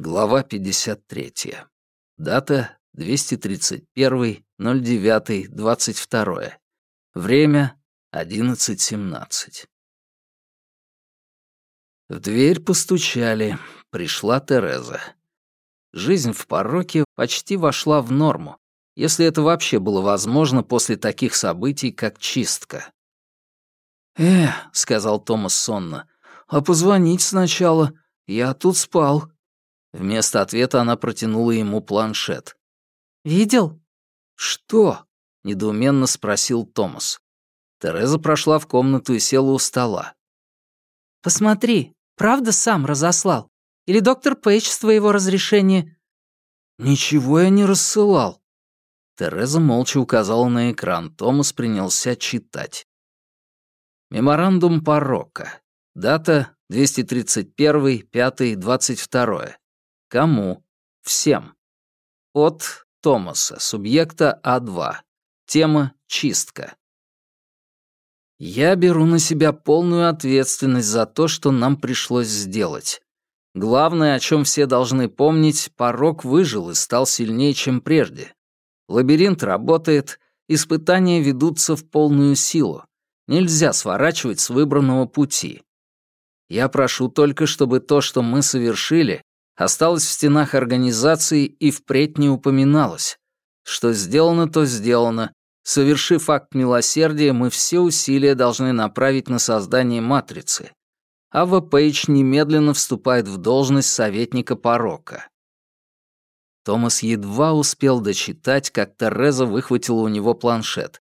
Глава 53. Дата 231.09.22. Время 11.17. В дверь постучали. Пришла Тереза. Жизнь в пороке почти вошла в норму, если это вообще было возможно после таких событий, как чистка. «Э», — сказал Томас сонно, — «а позвонить сначала? Я тут спал». Вместо ответа она протянула ему планшет. «Видел?» «Что?» — недоуменно спросил Томас. Тереза прошла в комнату и села у стола. «Посмотри, правда сам разослал? Или доктор Пейдж с твоего разрешения?» «Ничего я не рассылал». Тереза молча указала на экран. Томас принялся читать. Меморандум порока. Дата 231.5.22. Кому? Всем. От Томаса, субъекта А2. Тема «Чистка». Я беру на себя полную ответственность за то, что нам пришлось сделать. Главное, о чем все должны помнить, порог выжил и стал сильнее, чем прежде. Лабиринт работает, испытания ведутся в полную силу. Нельзя сворачивать с выбранного пути. Я прошу только, чтобы то, что мы совершили, осталось в стенах организации и впредь не упоминалось. Что сделано, то сделано. Совершив акт милосердия, мы все усилия должны направить на создание матрицы. Ава Пейдж немедленно вступает в должность советника порока. Томас едва успел дочитать, как Тереза выхватила у него планшет.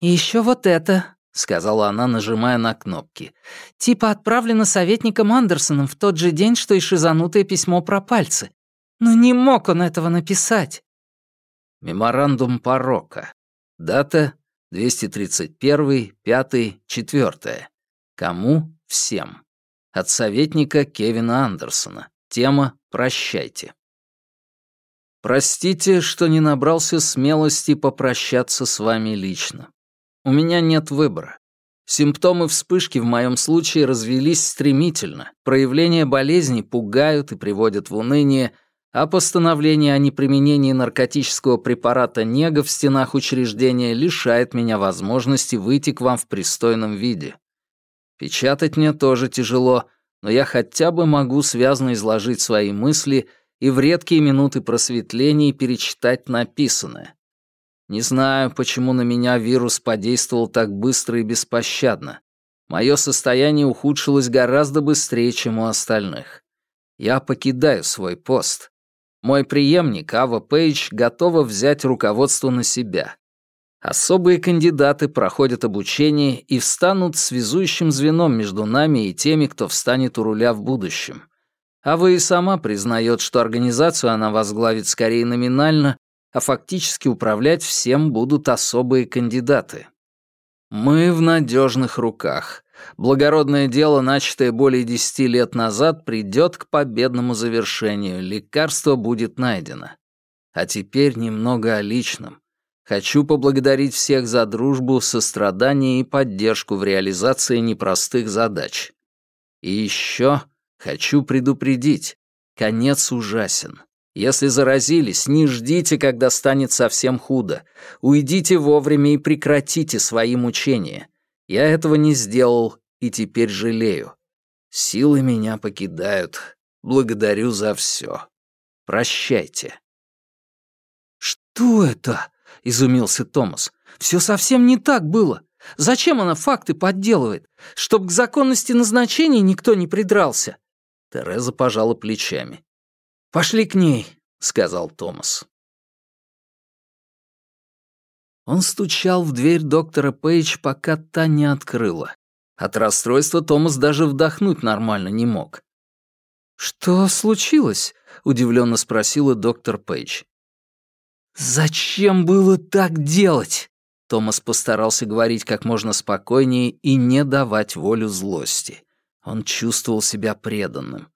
«И еще вот это», — сказала она, нажимая на кнопки. «Типа отправлено советником Андерсоном в тот же день, что и шизанутое письмо про пальцы. Но не мог он этого написать». Меморандум порока. Дата 231.5.4. Кому? Всем. От советника Кевина Андерсона. Тема «Прощайте». Простите, что не набрался смелости попрощаться с вами лично. У меня нет выбора. Симптомы вспышки в моем случае развелись стремительно, проявления болезни пугают и приводят в уныние, а постановление о неприменении наркотического препарата нега в стенах учреждения лишает меня возможности выйти к вам в пристойном виде. Печатать мне тоже тяжело, но я хотя бы могу связно изложить свои мысли и в редкие минуты просветления перечитать написанное. Не знаю, почему на меня вирус подействовал так быстро и беспощадно. Мое состояние ухудшилось гораздо быстрее, чем у остальных. Я покидаю свой пост. Мой преемник, Ава Пейдж, готова взять руководство на себя. Особые кандидаты проходят обучение и встанут связующим звеном между нами и теми, кто встанет у руля в будущем. Ава и сама признает, что организацию она возглавит скорее номинально, а фактически управлять всем будут особые кандидаты. Мы в надежных руках. Благородное дело, начатое более десяти лет назад, придет к победному завершению, лекарство будет найдено. А теперь немного о личном. Хочу поблагодарить всех за дружбу, сострадание и поддержку в реализации непростых задач. И еще хочу предупредить, конец ужасен. Если заразились, не ждите, когда станет совсем худо. Уйдите вовремя и прекратите свои мучения. Я этого не сделал и теперь жалею. Силы меня покидают. Благодарю за все. Прощайте. «Что это?» — изумился Томас. «Все совсем не так было. Зачем она факты подделывает? Чтоб к законности назначения никто не придрался?» Тереза пожала плечами. «Пошли к ней», — сказал Томас. Он стучал в дверь доктора Пейдж, пока та не открыла. От расстройства Томас даже вдохнуть нормально не мог. «Что случилось?» — удивленно спросила доктор Пейдж. «Зачем было так делать?» Томас постарался говорить как можно спокойнее и не давать волю злости. Он чувствовал себя преданным.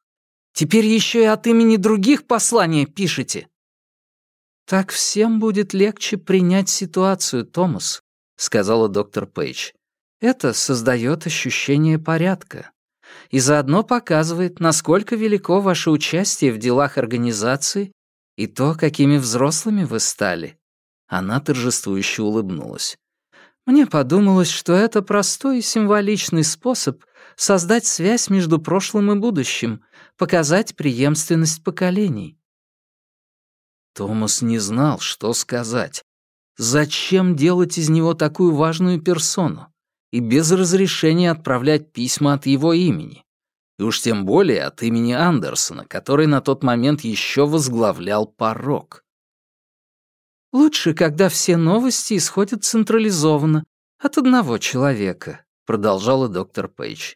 Теперь еще и от имени других послания пишете». «Так всем будет легче принять ситуацию, Томас», — сказала доктор Пейдж. «Это создает ощущение порядка. и заодно показывает, насколько велико ваше участие в делах организации и то, какими взрослыми вы стали». Она торжествующе улыбнулась. «Мне подумалось, что это простой и символичный способ создать связь между прошлым и будущим, показать преемственность поколений». Томас не знал, что сказать. Зачем делать из него такую важную персону? И без разрешения отправлять письма от его имени? И уж тем более от имени Андерсона, который на тот момент еще возглавлял порог. «Лучше, когда все новости исходят централизованно, от одного человека», — продолжала доктор Пейдж.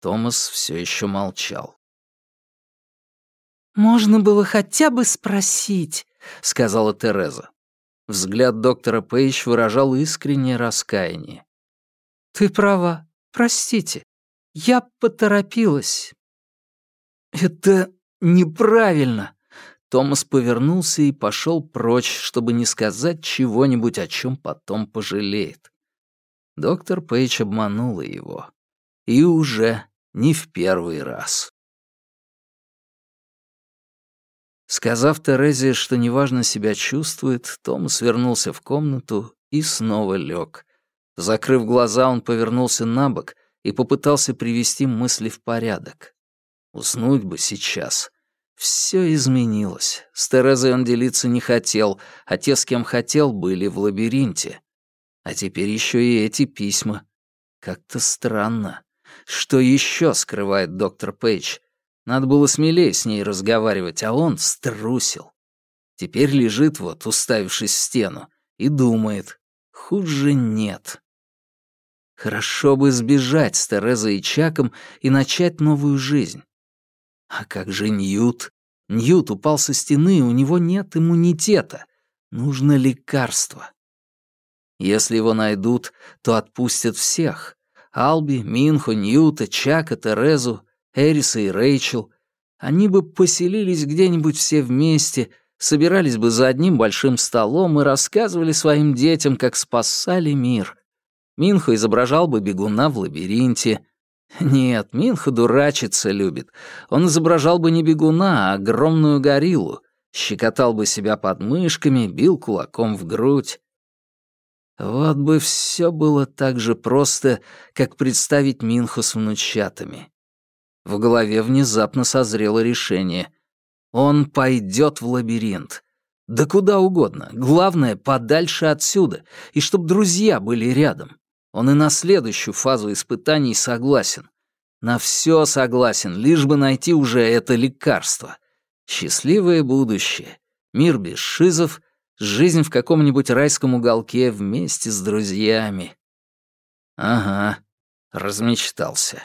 Томас все еще молчал. «Можно было хотя бы спросить», — сказала Тереза. Взгляд доктора Пейдж выражал искреннее раскаяние. «Ты права. Простите. Я поторопилась». «Это неправильно». Томас повернулся и пошел прочь, чтобы не сказать чего-нибудь, о чем потом пожалеет. Доктор Пейдж обманула его. И уже не в первый раз. Сказав Терезе, что неважно себя чувствует, Том свернулся в комнату и снова лег. Закрыв глаза, он повернулся на бок и попытался привести мысли в порядок. Уснуть бы сейчас. Все изменилось. С Терезой он делиться не хотел, а те, с кем хотел, были в лабиринте. А теперь еще и эти письма. Как-то странно. Что еще скрывает доктор Пейдж? Надо было смелее с ней разговаривать, а он струсил. Теперь лежит вот, уставившись в стену, и думает, хуже нет. Хорошо бы сбежать с Терезой и Чаком и начать новую жизнь. А как же Ньют? Ньют упал со стены, у него нет иммунитета. Нужно лекарство. Если его найдут, то отпустят всех. Алби, Минхо, Ньюта, Чака, Терезу, Эриса и Рэйчел, они бы поселились где-нибудь все вместе, собирались бы за одним большим столом и рассказывали своим детям, как спасали мир. Минхо изображал бы бегуна в лабиринте. Нет, Минхо дурачиться любит. Он изображал бы не бегуна, а огромную гориллу, щекотал бы себя подмышками, бил кулаком в грудь. Вот бы все было так же просто, как представить Минхо с внучатами. В голове внезапно созрело решение. Он пойдет в лабиринт. Да куда угодно. Главное, подальше отсюда. И чтоб друзья были рядом. Он и на следующую фазу испытаний согласен. На все согласен, лишь бы найти уже это лекарство. Счастливое будущее. Мир без шизов. Жизнь в каком-нибудь райском уголке вместе с друзьями. Ага, размечтался.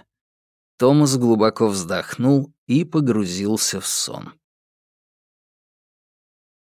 Томас глубоко вздохнул и погрузился в сон.